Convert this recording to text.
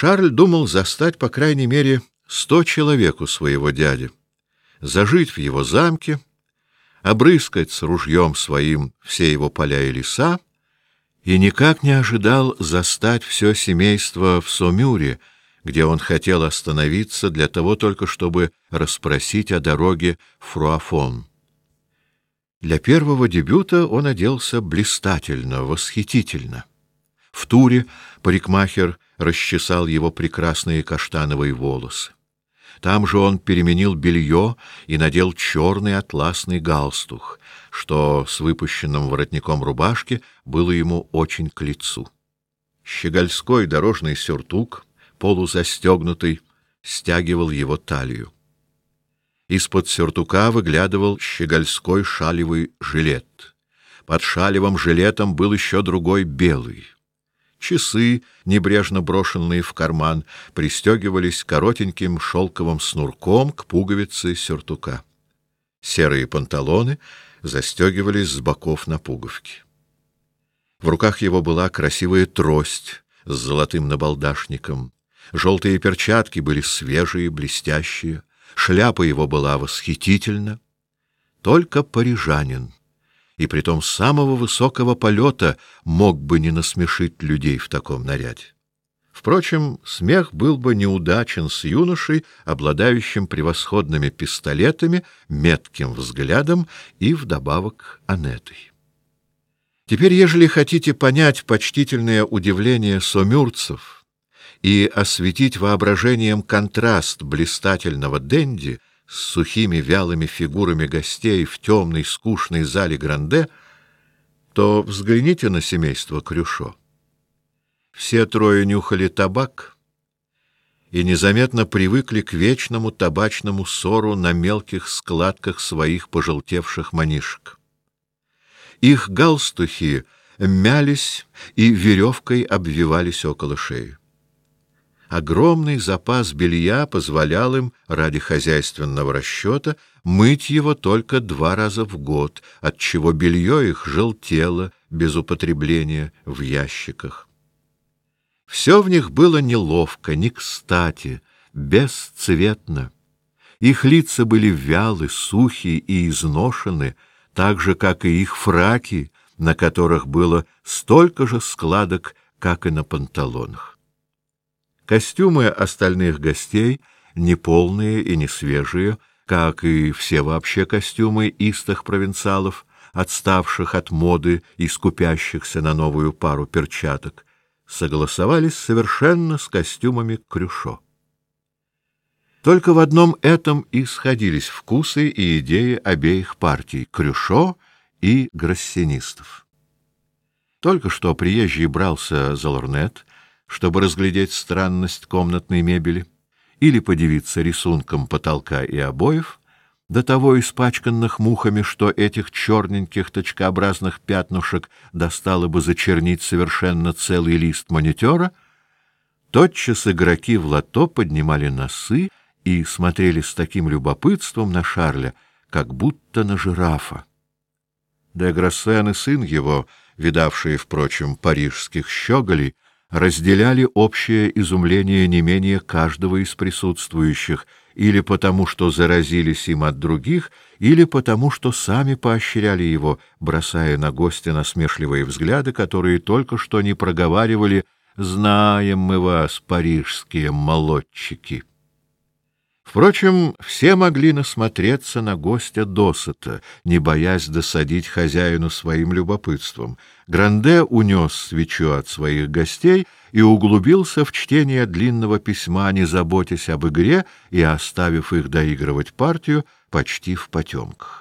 Шарль думал застать, по крайней мере, сто человек у своего дяди, зажить в его замке, обрыскать с ружьем своим все его поля и леса, и никак не ожидал застать все семейство в Сомюре, где он хотел остановиться для того только, чтобы расспросить о дороге Фруафон. Для первого дебюта он оделся блистательно, восхитительно. В туре парикмахер расчесал его прекрасные каштановые волосы. Там же он переменил белье и надел черный атласный галстук, что с выпущенным воротником рубашки было ему очень к лицу. Щегольской дорожный сюртук, полузастегнутый, стягивал его талию. Из-под сюртука выглядывал щегольской шалевый жилет. Под шалевым жилетом был еще другой белый. Часы, небрежно брошенные в карман, пристегивались коротеньким шелковым снурком к пуговице сюртука. Серые панталоны застегивались с боков на пуговки. В руках его была красивая трость с золотым набалдашником. Желтые перчатки были свежие, блестящие. Шляпа его была восхитительна. Только парижанин и притом самого высокого полета мог бы не насмешить людей в таком наряде. Впрочем, смех был бы неудачен с юношей, обладающим превосходными пистолетами, метким взглядом и вдобавок анетой. Теперь, ежели хотите понять почтительное удивление сомюрцев и осветить воображением контраст блистательного денди — с сухими вялыми фигурами гостей в темной скучной зале Гранде, то взгляните на семейство Крюшо. Все трое нюхали табак и незаметно привыкли к вечному табачному ссору на мелких складках своих пожелтевших манишек. Их галстухи мялись и веревкой обвивались около шеи. Огромный запас белья позволял им, ради хозяйственного расчета, мыть его только два раза в год, отчего белье их желтело без употребления в ящиках. Все в них было неловко, не кстати, бесцветно. Их лица были вялы, сухи и изношены, так же, как и их фраки, на которых было столько же складок, как и на панталонах. Костюмы остальных гостей, неполные и не свежие, как и все вообще костюмы истых провинциалов, отставших от моды и скупящихся на новую пару перчаток, согласовались совершенно с костюмами Крюшо. Только в одном этом и сходились вкусы и идеи обеих партий — Крюшо и грассинистов. Только что приезжий брался за лорнет, чтобы разглядеть странность комнатной мебели или подивиться рисунком потолка и обоев, до того испачканных мухами, что этих черненьких точкообразных пятнушек достало бы зачернить совершенно целый лист монитора, тотчас игроки в лото поднимали носы и смотрели с таким любопытством на Шарля, как будто на жирафа. Де и сын его, видавшие, впрочем, парижских щеголей, разделяли общее изумление не менее каждого из присутствующих, или потому, что заразились им от других, или потому, что сами поощряли его, бросая на гостя насмешливые взгляды, которые только что не проговаривали «Знаем мы вас, парижские молодчики». Впрочем, все могли насмотреться на гостя досыта, не боясь досадить хозяину своим любопытством. Гранде унес свечу от своих гостей и углубился в чтение длинного письма, не заботясь об игре и оставив их доигрывать партию почти в потемках.